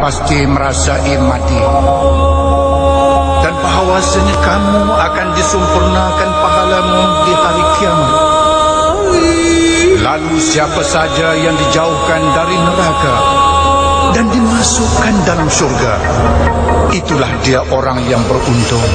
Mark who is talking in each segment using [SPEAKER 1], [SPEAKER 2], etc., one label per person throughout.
[SPEAKER 1] Pasti merasai mati Dan bahawasanya kamu akan disempurnakan pahalamu di hari kiamat. Lalu siapa saja yang dijauhkan dari neraka Dan dimasukkan dalam syurga Itulah dia orang yang beruntung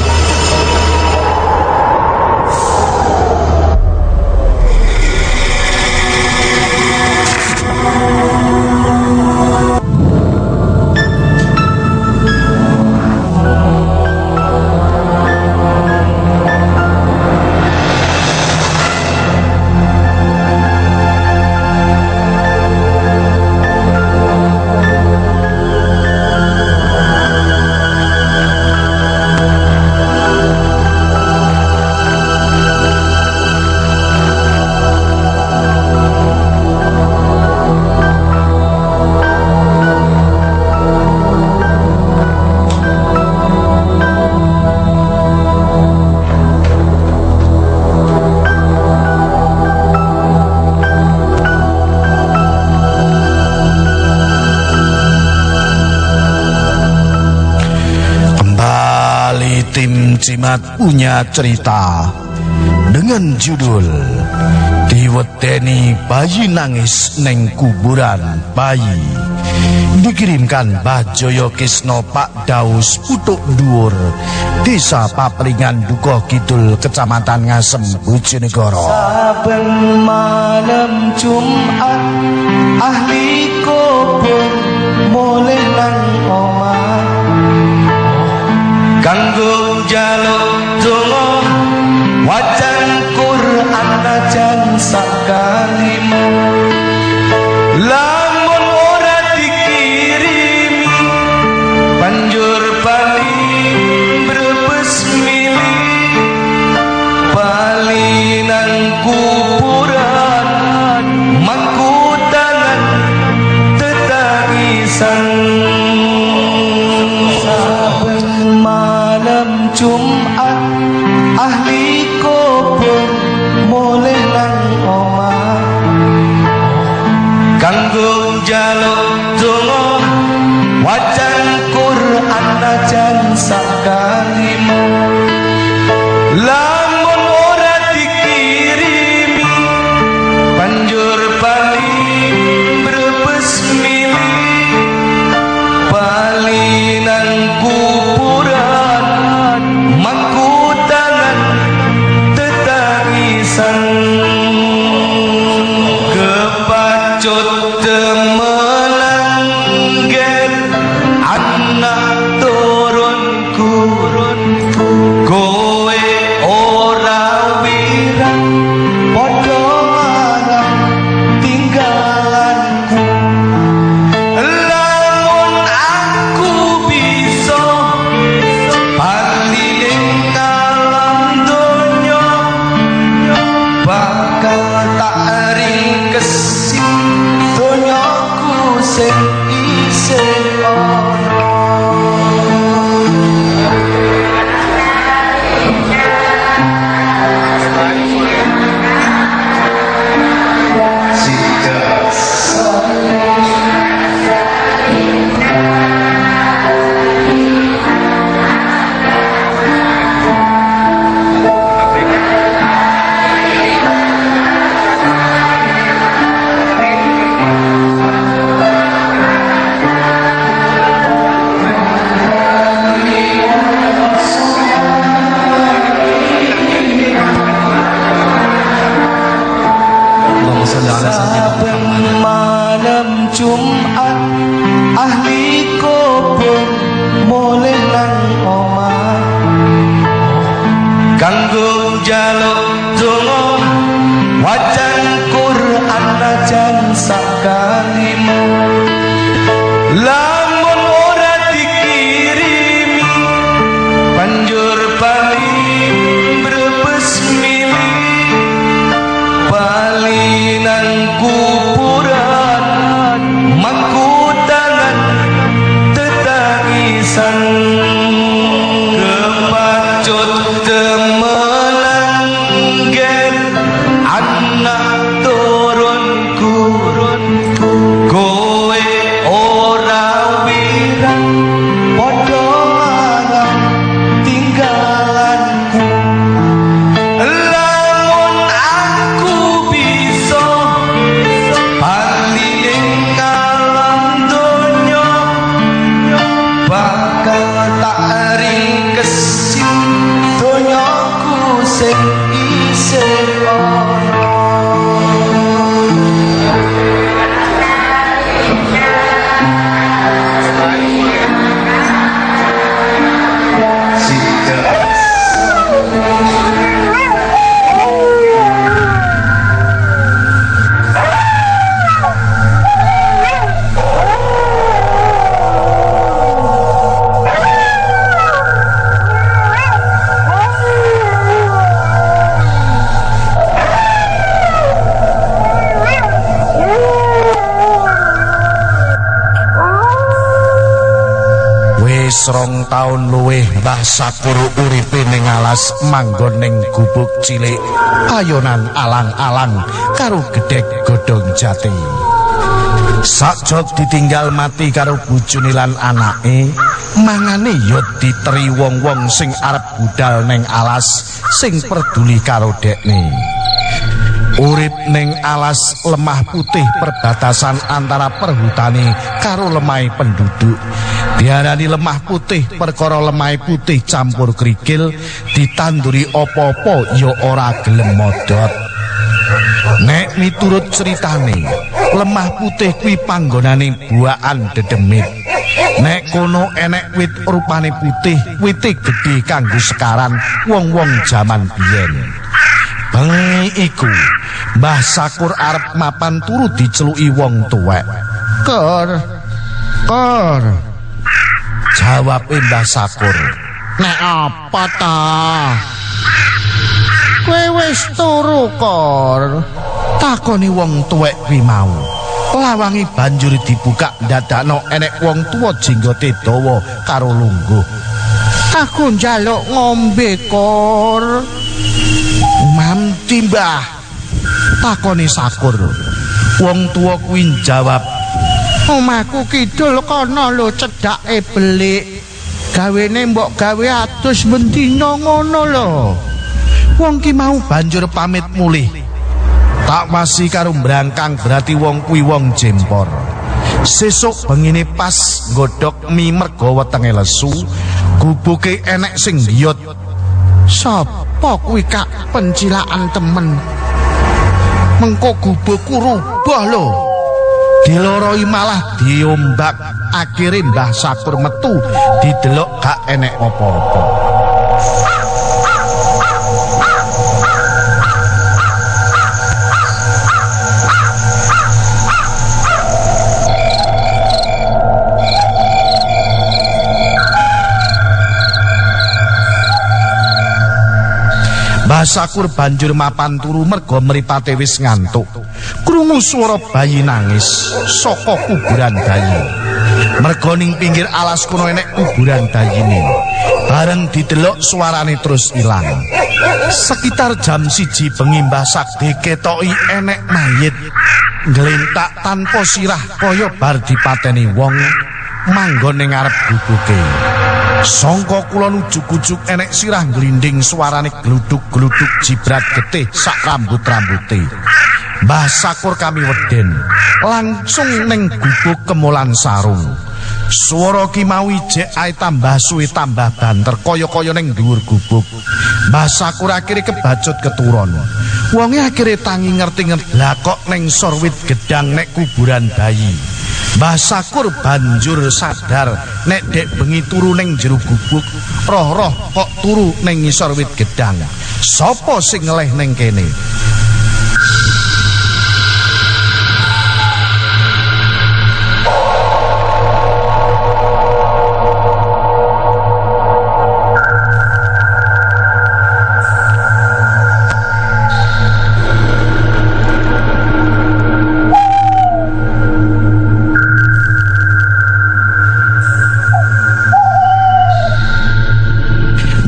[SPEAKER 2] tim Cimat punya cerita dengan judul Diweteni bayi nangis neng kuburan bayi. Dikirimkan Bajoyo Kisno Pak Daus Putuk Dhuwur Desa Papringan Duko Kidul Kecamatan Ngasem Bojonegoro.
[SPEAKER 3] Saben malam Jumat ahli jaluk donga wajan Quran najan sakalimo
[SPEAKER 2] Wis rong taun luwih Mbah Sakur uripe ning alas manggon ning gubuk cilik ayonan alang-alang karo gedhek godhong jati. Sakjog ditinggal mati karo bojone lan anake, mangane ya diteri wong-wong sing arep budal ning alas sing peduli karo dekne. Urip ning alas lemah putih perbatasan antara perhutani karo lemah penduduk. Diarani lemah putih perkara lemah putih campur kerikil ditanduri opo-opo ya ora gelem modot. Nek miturut ceritane, lemah putih kuwi panggonane buaan dedemit. Nek kono enek wit rupane putih, wite gedhe kanggo sekaran wong-wong jaman biyen. Bengi iku, Mbah Sakur arep mapan turu diceluki wong tuwek. Kor, kor. Jawabe Mbah Sakur. Nek apa ta? Kowe wis turu, Kor. Takoni wong tuwek kuwi mau. Lawangi banjur dibuka dadakno enek wong tuwa jenggote dawa karo lungguh. Aku njaluk ngombe, Kor. Mamti, Mbah. Takoni Sakur. Wong tuwa kuwi jawab, Omahku kidul kono lho cedhake belik. Gawene mbok gawe atus bendina ngono lho. Wong ki mau banjur pamit mulih. Tak wasi karo brangkang berarti wong kuwi wong jempor. Sesuk bengine pas nggodhok mi merga wetenge lesu, gubuke enek sing ngiyut. Sapa kuwi Kak pencilaan temen? Mengko gubukku rubah lho. Diloroi malah diombak akhire Mbah Sakur metu didelok gak enek apa-apa. Mbah Sakur banjur mapan turu merga mripate wis ngantuk. Krungu swara bayi nangis saka kuburan bayi. Merga ning pinggir alas kono enek kuburan bayine. Bareng didelok suarane terus ilang. Sekitar jam siji bengi Mbah Sakti ketoki enek mayit nglentak tanpa sirah kaya bar dipateni wong manggon ning ngarep gubuke. Sangka kulon ujug-ujug enek sirah glinding suarane gluduk-gluduk jibrat getih sak rambut-rambute. Mbah Sakur kami weden langsung ning gubuk kemulan sarung. Mau ijek ae tambah suwe tambah banter kaya-kaya ning dhuwur gubuk. Mbah Sakur akhire kebacut keturon. Wonge akhire tangi ngerti-ngerti lah kok ning sorwit gedang nek kuburan bayi. Mbah Sakur banjur sadar nek dek bengi turu ning jero gubuk, roh-roh kok turu ning ngisor wit gedang. Sopo sing ngeleh ning kene?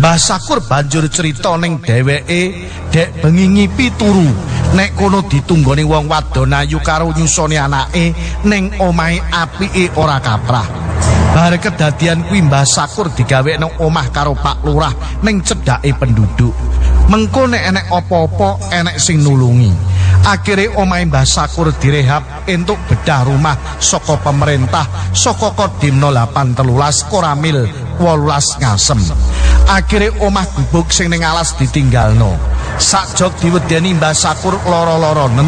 [SPEAKER 2] Mbah Sakur banjur cerita ning dheweke dek bengi ngipi turu nek kono ditunggoni wong wadon ayu karo nyusoni anake ning omahe apike ora kaprah. Bar kedadian kuwi Mbah Sakur digawe nang omah karo Pak Lurah ning cedhake penduduk. Mengko nek enek apa-apa enek sing nulungi. Akhire omahe Mbah Sakur direhab entuk bedah rumah saka pemerintah saka Kodim 0813 Koramil 18 Ngasem. Akhire omah gubuk sing ning alas ditinggalno. Sakjog diwedeni Mbah Sakur lara-laranen,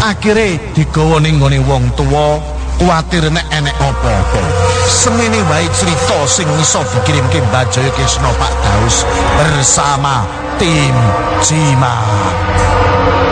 [SPEAKER 2] akhire digawa ning gone wong tuwa kuwatir nek enek apa-apa. Semene wae cerita sing iso dikirimke Mbah Jaya Kesna Pak Daus bersama tim Cimat.